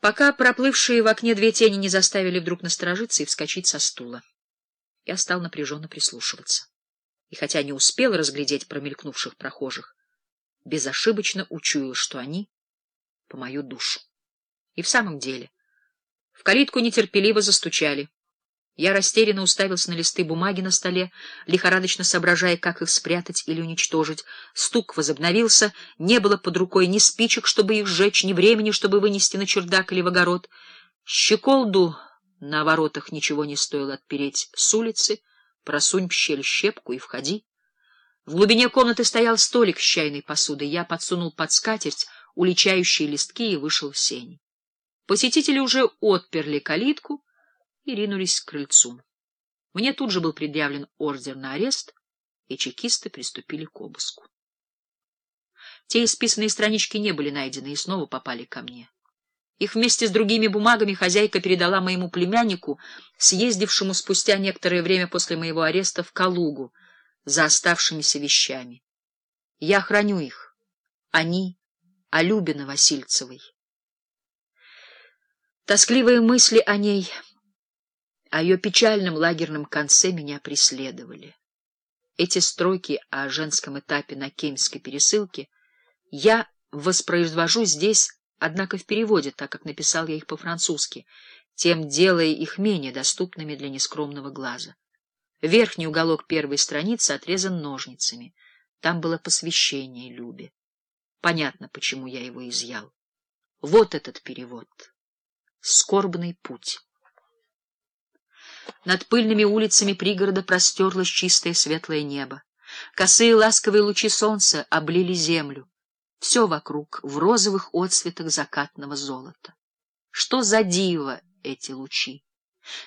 пока проплывшие в окне две тени не заставили вдруг насторожиться и вскочить со стула. Я стал напряженно прислушиваться. И хотя не успел разглядеть промелькнувших прохожих, безошибочно учуял, что они по мою душу. И в самом деле, в калитку нетерпеливо застучали. Я растерянно уставился на листы бумаги на столе, лихорадочно соображая, как их спрятать или уничтожить. Стук возобновился, не было под рукой ни спичек, чтобы их сжечь, ни времени, чтобы вынести на чердак или в огород. Щеколду на воротах ничего не стоило отпереть с улицы, просунь в щель щепку и входи. В глубине комнаты стоял столик с чайной посудой. Я подсунул под скатерть уличающие листки и вышел в сень. Посетители уже отперли калитку, и ринулись к крыльцу. Мне тут же был предъявлен ордер на арест, и чекисты приступили к обыску. Те исписанные странички не были найдены и снова попали ко мне. Их вместе с другими бумагами хозяйка передала моему племяннику, съездившему спустя некоторое время после моего ареста в Калугу за оставшимися вещами. Я храню их. Они о Любина Васильцевой. Тоскливые мысли о ней — о ее печальном лагерном конце меня преследовали. Эти строки о женском этапе на Кемской пересылке я воспроизвожу здесь, однако в переводе, так как написал я их по-французски, тем делая их менее доступными для нескромного глаза. Верхний уголок первой страницы отрезан ножницами. Там было посвящение Любе. Понятно, почему я его изъял. Вот этот перевод. Скорбный путь. Над пыльными улицами пригорода простерлось чистое светлое небо. Косые ласковые лучи солнца облили землю. Все вокруг в розовых отсветах закатного золота. Что за диво эти лучи!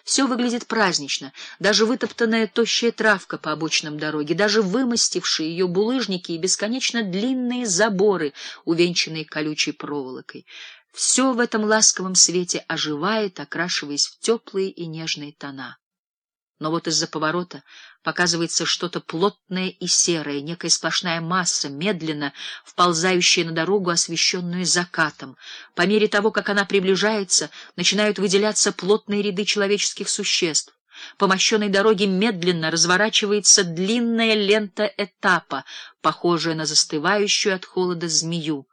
Все выглядит празднично, даже вытоптанная тощая травка по обочинам дороги, даже вымостившие ее булыжники и бесконечно длинные заборы, увенчанные колючей проволокой. Все в этом ласковом свете оживает, окрашиваясь в теплые и нежные тона. Но вот из-за поворота показывается что-то плотное и серое, некая сплошная масса, медленно вползающая на дорогу, освещенную закатом. По мере того, как она приближается, начинают выделяться плотные ряды человеческих существ. По мощенной дороге медленно разворачивается длинная лента этапа, похожая на застывающую от холода змею.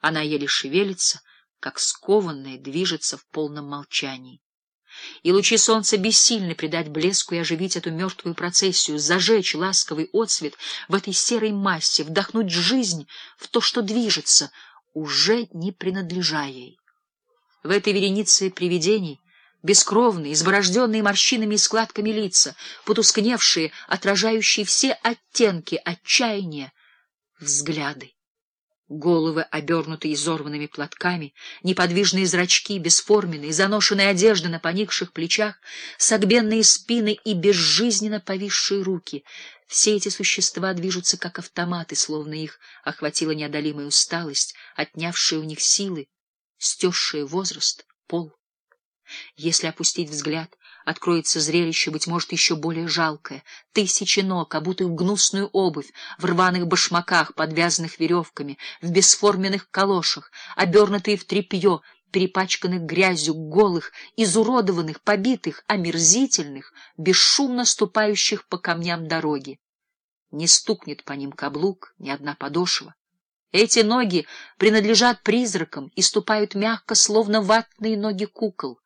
Она еле шевелится — как скованная, движется в полном молчании. И лучи солнца бессильны придать блеску и оживить эту мертвую процессию, зажечь ласковый отсвет в этой серой массе, вдохнуть жизнь в то, что движется, уже не принадлежа ей. В этой веренице привидений бескровные, изборожденные морщинами и складками лица, потускневшие, отражающие все оттенки отчаяния, взгляды головы, обернутые изорванными платками, неподвижные зрачки, бесформенные, заношенные одежды на поникших плечах, согбенные спины и безжизненно повисшие руки. Все эти существа движутся как автоматы, словно их охватила неодолимая усталость, отнявшая у них силы, стесшая возраст, пол. Если опустить взгляд, откроется зрелище, быть может, еще более жалкое. Тысячи ног, обутых в гнусную обувь, в рваных башмаках, подвязанных веревками, в бесформенных калошах, обернутые в тряпье, перепачканных грязью, голых, изуродованных, побитых, омерзительных, бесшумно ступающих по камням дороги. Не стукнет по ним каблук, ни одна подошва. Эти ноги принадлежат призракам и ступают мягко, словно ватные ноги кукол.